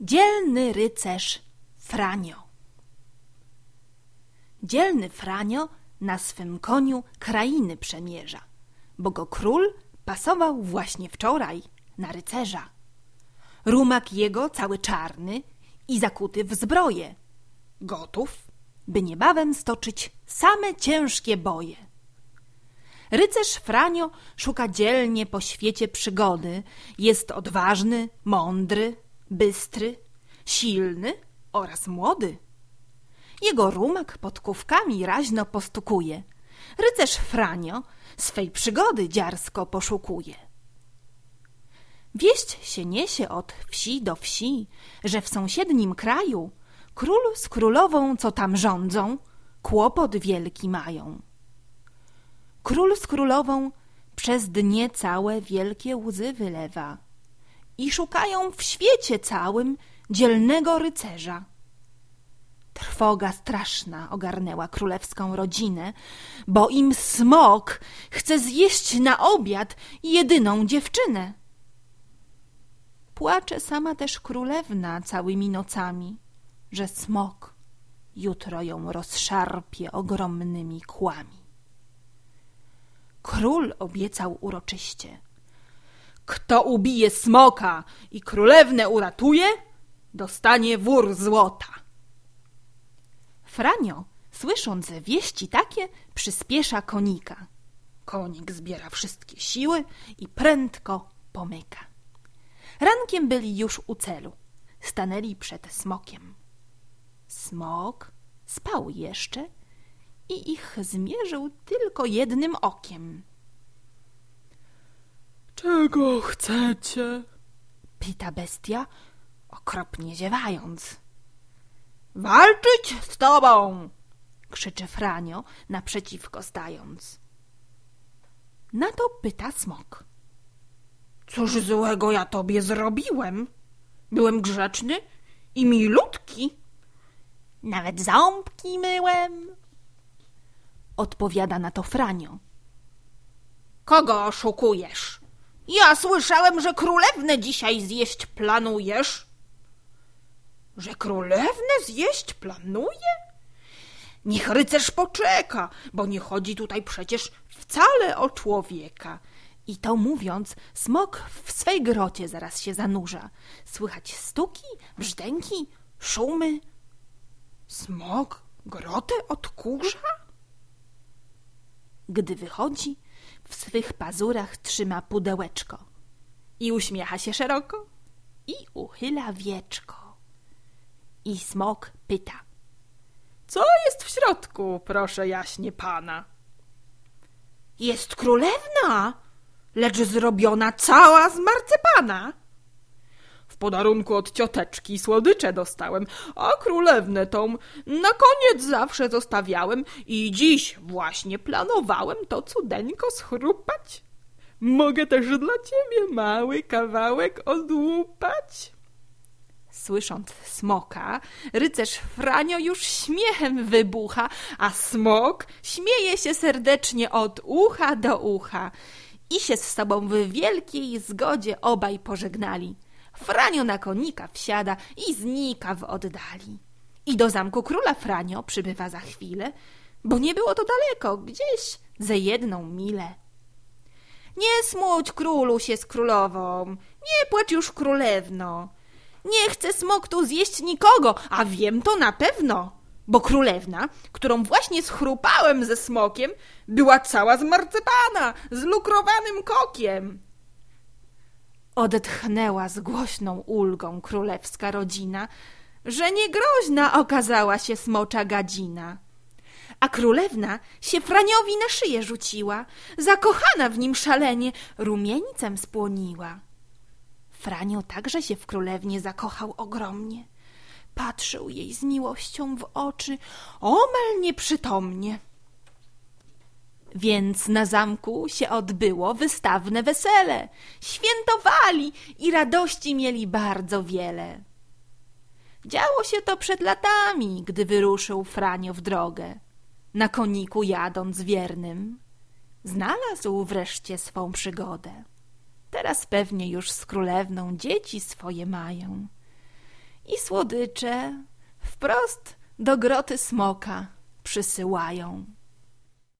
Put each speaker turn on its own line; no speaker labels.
Dzielny rycerz Franio Dzielny Franio na swym koniu krainy przemierza, bo go król pasował właśnie wczoraj na rycerza. Rumak jego cały czarny i zakuty w zbroję, gotów, by niebawem stoczyć same ciężkie boje. Rycerz Franio szuka dzielnie po świecie przygody, jest odważny, mądry, bystry, silny oraz młody. Jego rumak podkówkami raźno postukuje. Rycerz Franio swej przygody dziarsko poszukuje. Wieść się niesie od wsi do wsi, że w sąsiednim kraju król z królową, co tam rządzą, kłopot wielki mają. Król z królową przez dnie całe wielkie łzy wylewa i szukają w świecie całym dzielnego rycerza. Trwoga straszna ogarnęła królewską rodzinę, bo im smok chce zjeść na obiad jedyną dziewczynę. Płacze sama też królewna całymi nocami, że smok jutro ją rozszarpie ogromnymi kłami. Król obiecał uroczyście. Kto ubije smoka i królewnę uratuje, dostanie wór złota. Franio, słysząc wieści takie, przyspiesza konika. Konik zbiera wszystkie siły i prędko pomyka. Rankiem byli już u celu. Stanęli przed smokiem. Smok spał jeszcze i ich zmierzył tylko jednym okiem.
Czego chcecie?
Pyta bestia, okropnie ziewając.
Walczyć z tobą!
krzyczy Franio, naprzeciwko stając. Na to pyta smok.
Cóż złego ja tobie zrobiłem? Byłem grzeczny i milutki.
Nawet ząbki myłem. Odpowiada na to Franio.
Kogo oszukujesz? Ja słyszałem, że królewnę dzisiaj zjeść planujesz. Że królewnę zjeść planuje? Niech rycerz poczeka, bo nie chodzi tutaj przecież wcale o człowieka.
I to mówiąc, smok w swej grocie zaraz się zanurza. Słychać stuki, brzdęki, szumy.
Smok grotę odkurza?
Gdy wychodzi, w swych pazurach trzyma pudełeczko i uśmiecha się szeroko i uchyla wieczko. I smok pyta.
Co jest w środku, proszę jaśnie pana?
Jest królewna, lecz zrobiona cała z marcepana.
Podarunku od cioteczki słodycze dostałem, a królewnę tą na koniec zawsze zostawiałem i dziś właśnie planowałem to cudeńko schrupać. Mogę też dla ciebie mały kawałek odłupać?
Słysząc smoka, rycerz Franio już śmiechem wybucha, a smok śmieje się serdecznie od ucha do ucha. I się z sobą w wielkiej zgodzie obaj pożegnali. Franio na konika wsiada i znika w oddali. I do zamku króla Franio przybywa za chwilę, bo nie było to daleko, gdzieś ze jedną milę. Nie smuć królu się z królową, nie płacz już królewno. Nie chce smok tu zjeść nikogo, a wiem to na pewno, bo królewna, którą właśnie schrupałem ze smokiem, była cała z marcepana, z lukrowanym kokiem. Odetchnęła z głośną ulgą królewska rodzina, że niegroźna okazała się smocza gadzina. A królewna się Franiowi na szyję rzuciła, zakochana w nim szalenie, rumieńcem spłoniła. Franio także się w królewnie zakochał ogromnie. Patrzył jej z miłością w oczy, omal nieprzytomnie. Więc na zamku się odbyło wystawne wesele. Świętowali i radości mieli bardzo wiele. Działo się to przed latami, gdy wyruszył Franio w drogę. Na koniku jadąc wiernym, znalazł wreszcie swą przygodę. Teraz pewnie już z królewną dzieci swoje mają. i słodycze wprost do groty smoka przysyłają.